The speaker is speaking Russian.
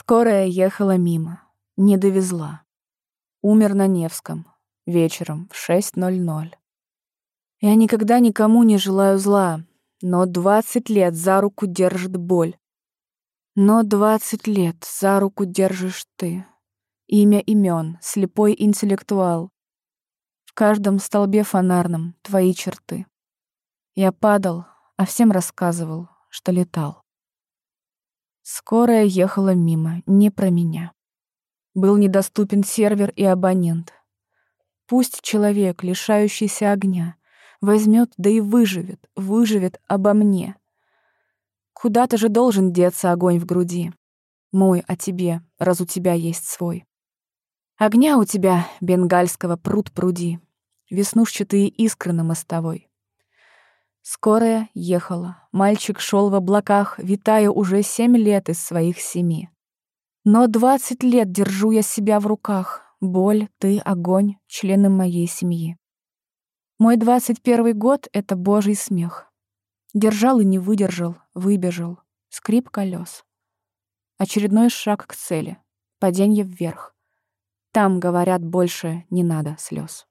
Скорая ехала мимо, не довезла. Умер на Невском, вечером в 6.00. Я никогда никому не желаю зла, но двадцать лет за руку держит боль. Но двадцать лет за руку держишь ты. Имя имен, слепой интеллектуал. В каждом столбе фонарном твои черты. Я падал, а всем рассказывал, что летал. Скорая ехала мимо, не про меня. Был недоступен сервер и абонент. Пусть человек, лишающийся огня, возьмет, да и выживет, выживет обо мне. Куда-то же должен деться огонь в груди. Мой о тебе, раз у тебя есть свой. Огня у тебя, бенгальского, пруд пруди, веснушчатые искры на мостовой. Скорая ехала. Мальчик шел в облаках, витая уже семь лет из своих семи. Но двадцать лет держу я себя в руках. Боль, ты, огонь, члены моей семьи. Мой двадцать первый год — это божий смех. Держал и не выдержал, выбежал. Скрип колес. Очередной шаг к цели. Падение вверх. Там, говорят, больше не надо слез.